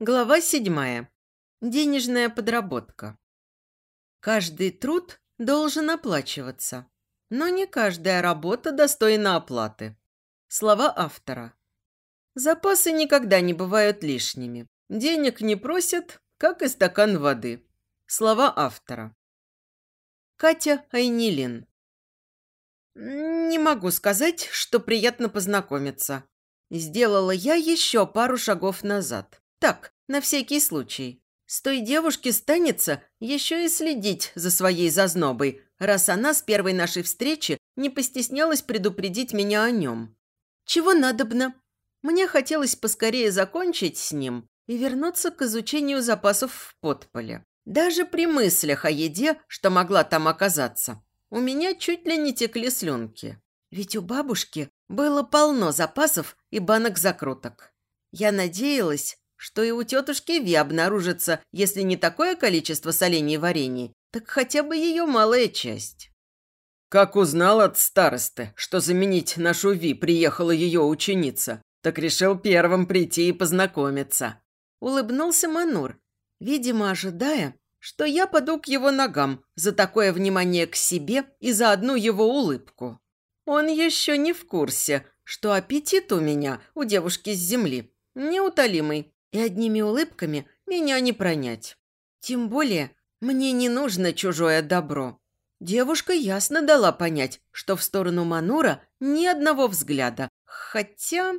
Глава седьмая. Денежная подработка. Каждый труд должен оплачиваться, но не каждая работа достойна оплаты. Слова автора. Запасы никогда не бывают лишними. Денег не просят, как и стакан воды. Слова автора. Катя Айнилин. Не могу сказать, что приятно познакомиться. Сделала я еще пару шагов назад. Так, на всякий случай. С той девушки станется еще и следить за своей зазнобой, раз она с первой нашей встречи не постеснялась предупредить меня о нем. Чего надобно? Мне хотелось поскорее закончить с ним и вернуться к изучению запасов в подполе. Даже при мыслях о еде, что могла там оказаться, у меня чуть ли не текли слюнки. Ведь у бабушки было полно запасов и банок закруток. Я надеялась, что и у тетушки Ви обнаружится, если не такое количество солений и варений, так хотя бы ее малая часть. Как узнал от старосты, что заменить нашу Ви приехала ее ученица, так решил первым прийти и познакомиться. Улыбнулся Манур, видимо, ожидая, что я паду к его ногам за такое внимание к себе и за одну его улыбку. Он еще не в курсе, что аппетит у меня, у девушки с земли, неутолимый, и одними улыбками меня не пронять. Тем более, мне не нужно чужое добро. Девушка ясно дала понять, что в сторону Манура ни одного взгляда. Хотя,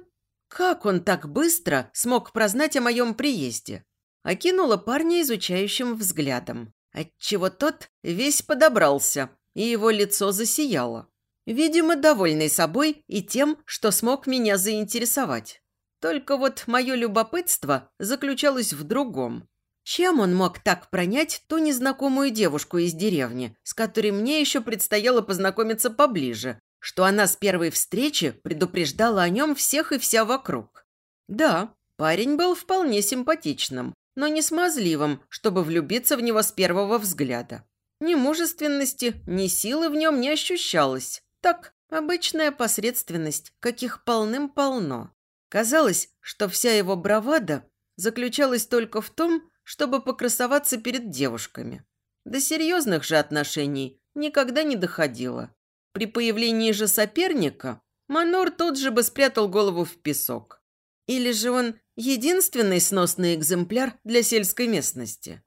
как он так быстро смог прознать о моем приезде? Окинула парня изучающим взглядом, отчего тот весь подобрался, и его лицо засияло. Видимо, довольный собой и тем, что смог меня заинтересовать. Только вот мое любопытство заключалось в другом. Чем он мог так пронять ту незнакомую девушку из деревни, с которой мне еще предстояло познакомиться поближе, что она с первой встречи предупреждала о нем всех и вся вокруг? Да, парень был вполне симпатичным, но не смазливым, чтобы влюбиться в него с первого взгляда. Ни мужественности, ни силы в нем не ощущалось. Так, обычная посредственность, каких полным-полно. Казалось, что вся его бравада заключалась только в том, чтобы покрасоваться перед девушками. До серьезных же отношений никогда не доходило. При появлении же соперника Манор тут же бы спрятал голову в песок. Или же он единственный сносный экземпляр для сельской местности.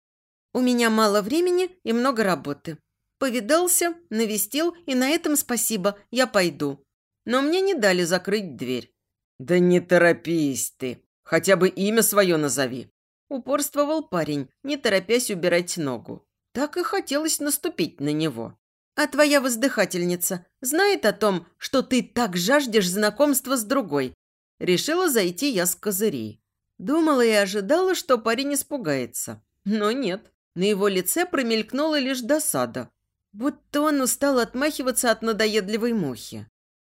У меня мало времени и много работы. Повидался, навестил, и на этом спасибо, я пойду. Но мне не дали закрыть дверь. «Да не торопись ты. Хотя бы имя свое назови». Упорствовал парень, не торопясь убирать ногу. Так и хотелось наступить на него. «А твоя воздыхательница знает о том, что ты так жаждешь знакомства с другой?» Решила зайти я с козырей. Думала и ожидала, что парень испугается. Но нет. На его лице промелькнула лишь досада. Будто он устал отмахиваться от надоедливой мухи.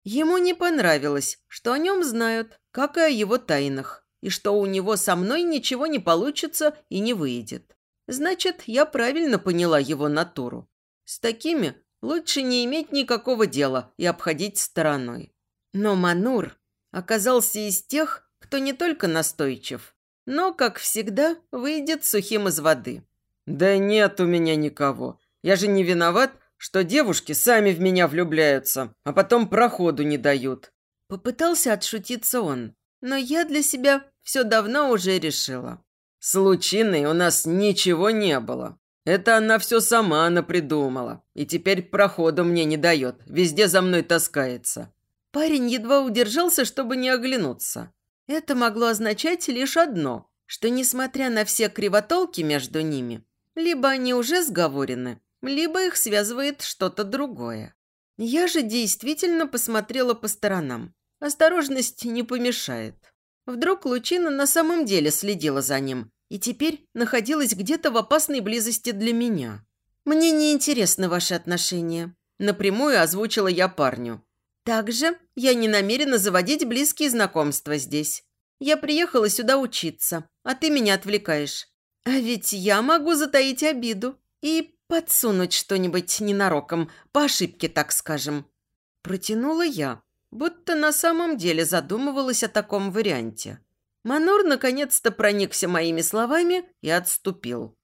Ему не понравилось, что о нем знают, как и о его тайнах, и что у него со мной ничего не получится и не выйдет. Значит, я правильно поняла его натуру. С такими лучше не иметь никакого дела и обходить стороной. Но Манур оказался из тех, кто не только настойчив, но, как всегда, выйдет сухим из воды. «Да нет у меня никого. Я же не виноват, что девушки сами в меня влюбляются, а потом проходу не дают». Попытался отшутиться он, но я для себя все давно уже решила. «С Лучиной у нас ничего не было. Это она все сама напридумала, и теперь проходу мне не дает, везде за мной таскается». Парень едва удержался, чтобы не оглянуться. Это могло означать лишь одно, что, несмотря на все кривотолки между ними, либо они уже сговорены, либо их связывает что-то другое. Я же действительно посмотрела по сторонам. Осторожность не помешает. Вдруг Лучина на самом деле следила за ним и теперь находилась где-то в опасной близости для меня. «Мне не интересны ваши отношения», – напрямую озвучила я парню. «Также я не намерена заводить близкие знакомства здесь. Я приехала сюда учиться, а ты меня отвлекаешь. А ведь я могу затаить обиду и подсунуть что-нибудь ненароком, по ошибке, так скажем. Протянула я, будто на самом деле задумывалась о таком варианте. Манур наконец-то проникся моими словами и отступил.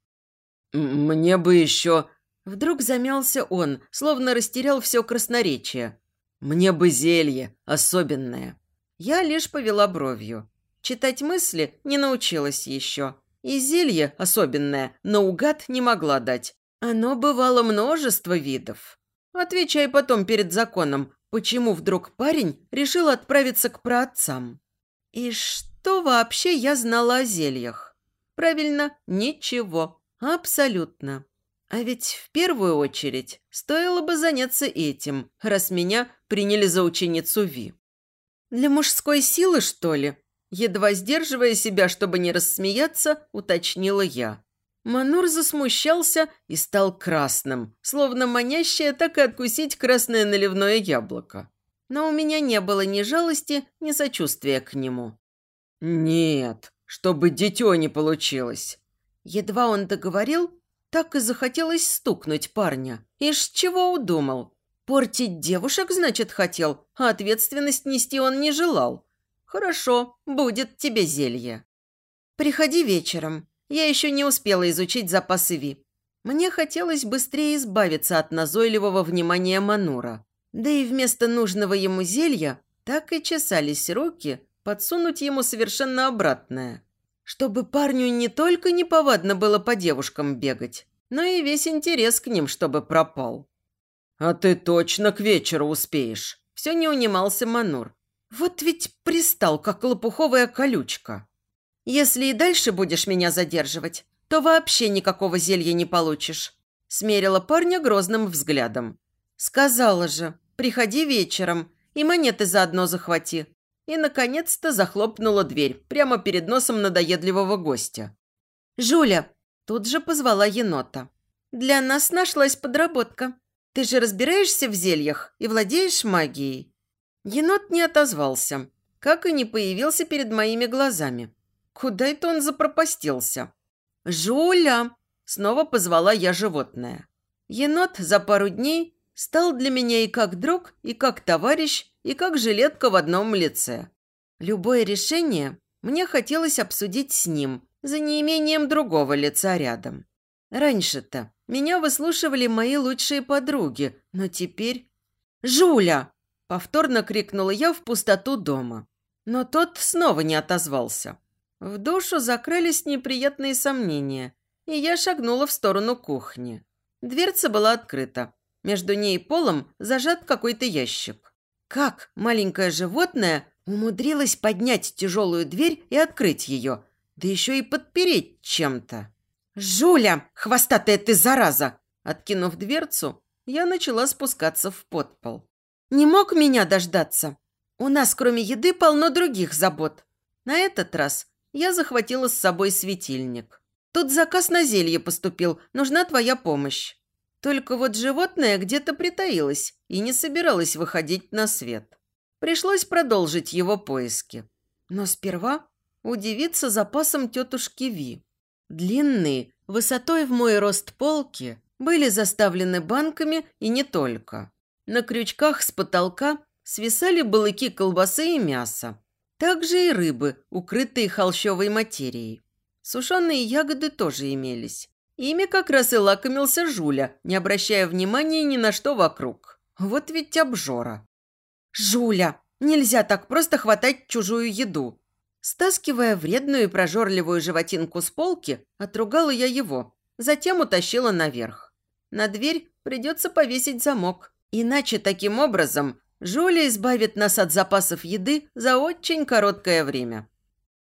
«Мне бы еще...» Вдруг замялся он, словно растерял все красноречие. «Мне бы зелье особенное». Я лишь повела бровью. Читать мысли не научилась еще. И зелье особенное наугад не могла дать. Оно бывало множество видов. Отвечай потом перед законом, почему вдруг парень решил отправиться к праотцам. И что вообще я знала о зельях? Правильно, ничего. Абсолютно. А ведь в первую очередь стоило бы заняться этим, раз меня приняли за ученицу Ви. Для мужской силы, что ли? Едва сдерживая себя, чтобы не рассмеяться, уточнила я. Манур засмущался и стал красным, словно манящее так и откусить красное наливное яблоко. Но у меня не было ни жалости, ни сочувствия к нему. «Нет, чтобы дитё не получилось». Едва он договорил, так и захотелось стукнуть парня. Ишь, чего удумал? Портить девушек, значит, хотел, а ответственность нести он не желал. Хорошо, будет тебе зелье. Приходи вечером. Я еще не успела изучить запасы Ви. Мне хотелось быстрее избавиться от назойливого внимания Манура. Да и вместо нужного ему зелья так и чесались руки подсунуть ему совершенно обратное чтобы парню не только неповадно было по девушкам бегать, но и весь интерес к ним, чтобы пропал. «А ты точно к вечеру успеешь?» Все не унимался Манур. «Вот ведь пристал, как лопуховая колючка. Если и дальше будешь меня задерживать, то вообще никакого зелья не получишь», смерила парня грозным взглядом. «Сказала же, приходи вечером и монеты заодно захвати и, наконец-то, захлопнула дверь прямо перед носом надоедливого гостя. «Жуля!» – тут же позвала енота. «Для нас нашлась подработка. Ты же разбираешься в зельях и владеешь магией?» Енот не отозвался, как и не появился перед моими глазами. Куда это он запропастился? «Жуля!» – снова позвала я животное. Енот за пару дней стал для меня и как друг, и как товарищ, и как жилетка в одном лице. Любое решение мне хотелось обсудить с ним, за неимением другого лица рядом. Раньше-то меня выслушивали мои лучшие подруги, но теперь... «Жуля!» – повторно крикнула я в пустоту дома. Но тот снова не отозвался. В душу закрылись неприятные сомнения, и я шагнула в сторону кухни. Дверца была открыта. Между ней и полом зажат какой-то ящик. Как маленькое животное умудрилось поднять тяжелую дверь и открыть ее, да еще и подпереть чем-то? «Жуля, хвостатая ты зараза!» Откинув дверцу, я начала спускаться в подпол. «Не мог меня дождаться. У нас, кроме еды, полно других забот. На этот раз я захватила с собой светильник. Тут заказ на зелье поступил, нужна твоя помощь». Только вот животное где-то притаилось и не собиралось выходить на свет. Пришлось продолжить его поиски. Но сперва удивиться запасом тетушки Ви. Длинные, высотой в мой рост полки, были заставлены банками и не только. На крючках с потолка свисали балыки колбасы и мяса. Также и рыбы, укрытые холщовой материей. Сушеные ягоды тоже имелись. Ими как раз и лакомился Жуля, не обращая внимания ни на что вокруг. Вот ведь обжора. «Жуля, нельзя так просто хватать чужую еду!» Стаскивая вредную и прожорливую животинку с полки, отругала я его, затем утащила наверх. На дверь придется повесить замок, иначе таким образом Жуля избавит нас от запасов еды за очень короткое время.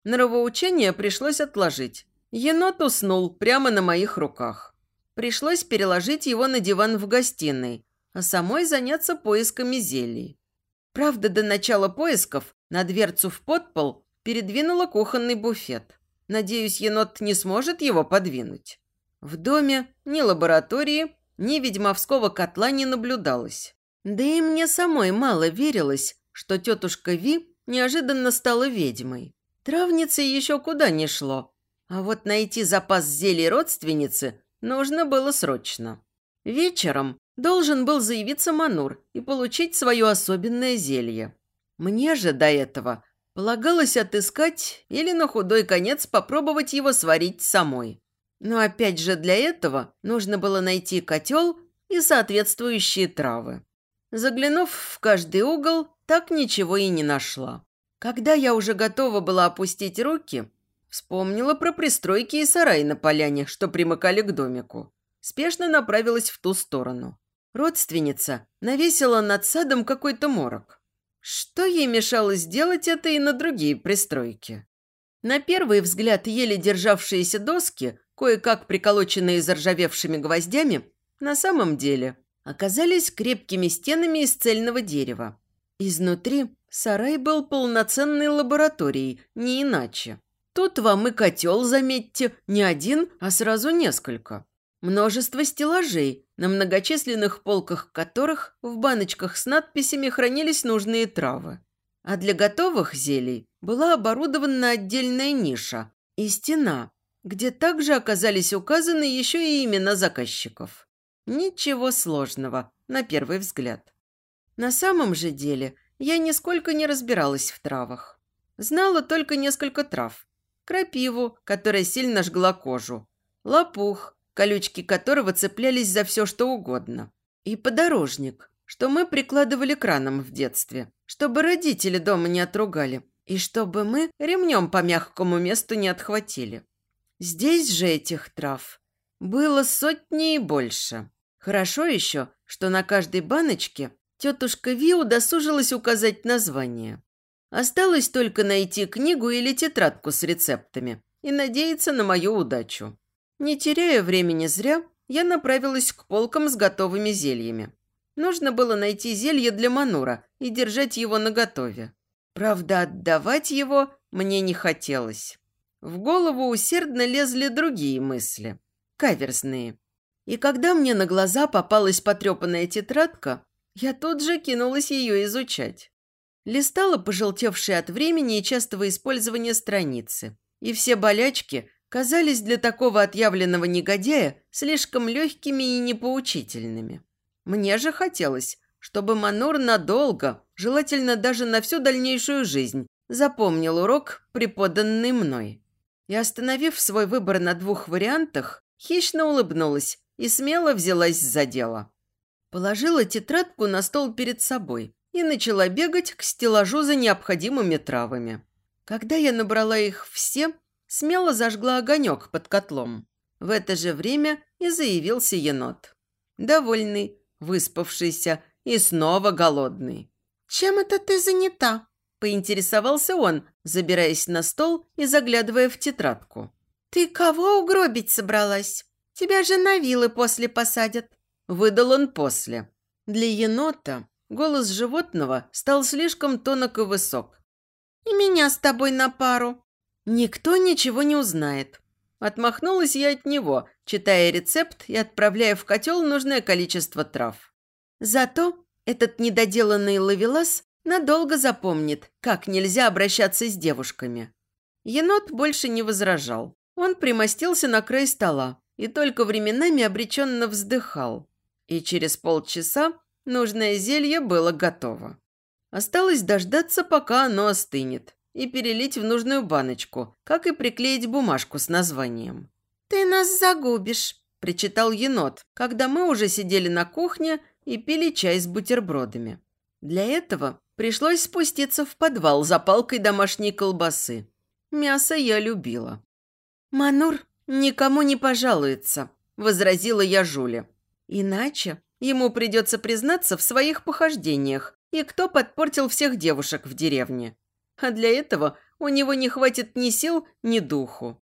Нравоучение пришлось отложить. Енот уснул прямо на моих руках. Пришлось переложить его на диван в гостиной, а самой заняться поисками зелий. Правда, до начала поисков на дверцу в подпол передвинула кухонный буфет. Надеюсь, енот не сможет его подвинуть. В доме ни лаборатории, ни ведьмовского котла не наблюдалось. Да и мне самой мало верилось, что тетушка Ви неожиданно стала ведьмой. Травнице еще куда не шло, а вот найти запас зелий родственницы нужно было срочно. Вечером должен был заявиться Манур и получить свое особенное зелье. Мне же до этого Полагалось отыскать или на худой конец попробовать его сварить самой. Но опять же для этого нужно было найти котел и соответствующие травы. Заглянув в каждый угол, так ничего и не нашла. Когда я уже готова была опустить руки, вспомнила про пристройки и сарай на поляне, что примыкали к домику. Спешно направилась в ту сторону. Родственница навесила над садом какой-то морок. Что ей мешало сделать это и на другие пристройки? На первый взгляд еле державшиеся доски, кое-как приколоченные заржавевшими гвоздями, на самом деле оказались крепкими стенами из цельного дерева. Изнутри сарай был полноценной лабораторией, не иначе. Тут вам и котел, заметьте, не один, а сразу несколько. Множество стеллажей, на многочисленных полках которых в баночках с надписями хранились нужные травы. А для готовых зелий была оборудована отдельная ниша и стена, где также оказались указаны еще и имена заказчиков. Ничего сложного, на первый взгляд. На самом же деле я нисколько не разбиралась в травах. Знала только несколько трав. Крапиву, которая сильно жгла кожу. Лопух, колючки которого цеплялись за все, что угодно. И подорожник, что мы прикладывали краном в детстве, чтобы родители дома не отругали, и чтобы мы ремнем по мягкому месту не отхватили. Здесь же этих трав было сотни и больше. Хорошо еще, что на каждой баночке тетушка Ви удосужилась указать название. Осталось только найти книгу или тетрадку с рецептами и надеяться на мою удачу. Не теряя времени зря, я направилась к полкам с готовыми зельями. Нужно было найти зелье для Манура и держать его наготове. Правда, отдавать его мне не хотелось. В голову усердно лезли другие мысли, каверзные. И когда мне на глаза попалась потрепанная тетрадка, я тут же кинулась ее изучать. Листала пожелтевшие от времени и частого использования страницы. И все болячки казались для такого отъявленного негодяя слишком легкими и непоучительными. Мне же хотелось, чтобы Манур надолго, желательно даже на всю дальнейшую жизнь, запомнил урок, преподанный мной. И, остановив свой выбор на двух вариантах, хищно улыбнулась и смело взялась за дело. Положила тетрадку на стол перед собой и начала бегать к стеллажу за необходимыми травами. Когда я набрала их все, смело зажгла огонек под котлом. В это же время и заявился енот. Довольный, выспавшийся и снова голодный. «Чем это ты занята?» – поинтересовался он, забираясь на стол и заглядывая в тетрадку. «Ты кого угробить собралась? Тебя же на вилы после посадят». Выдал он после. Для енота голос животного стал слишком тонок и высок. «И меня с тобой на пару», Никто ничего не узнает. Отмахнулась я от него, читая рецепт и отправляя в котел нужное количество трав. Зато этот недоделанный ловелас надолго запомнит, как нельзя обращаться с девушками. Енот больше не возражал. Он примостился на край стола и только временами обреченно вздыхал. И через полчаса нужное зелье было готово. Осталось дождаться, пока оно остынет и перелить в нужную баночку, как и приклеить бумажку с названием. «Ты нас загубишь», – причитал енот, когда мы уже сидели на кухне и пили чай с бутербродами. Для этого пришлось спуститься в подвал за палкой домашней колбасы. Мясо я любила. «Манур никому не пожалуется», – возразила я Жуле. «Иначе ему придется признаться в своих похождениях и кто подпортил всех девушек в деревне а для этого у него не хватит ни сил, ни духу.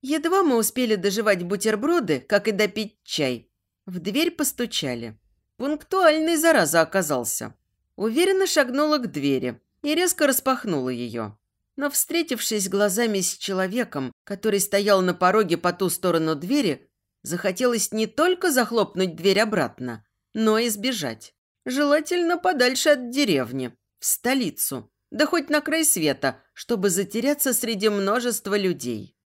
Едва мы успели доживать бутерброды, как и допить чай. В дверь постучали. Пунктуальный зараза оказался. Уверенно шагнула к двери и резко распахнула ее. Но, встретившись глазами с человеком, который стоял на пороге по ту сторону двери, захотелось не только захлопнуть дверь обратно, но и сбежать. Желательно подальше от деревни, в столицу, да хоть на край света, чтобы затеряться среди множества людей.